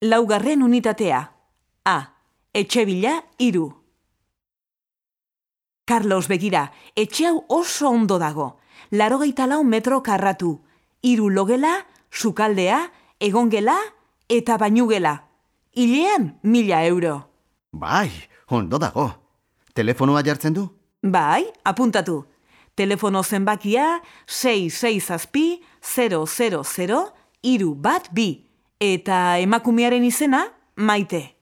Laugarren unitatea. A. Etxe bila, iru. Carlos begira, etxe hau oso ondo dago. Larogeita lau metro karratu. Iru logela, sukaldea, egongela eta bainugela. Ilean, mila euro. Bai, ondo dago. Telefonoa jartzen du? Bai, apuntatu. Telefono zenbakia 66 zazpi 000 iru bat bi. Eta emakumearen izena, maite.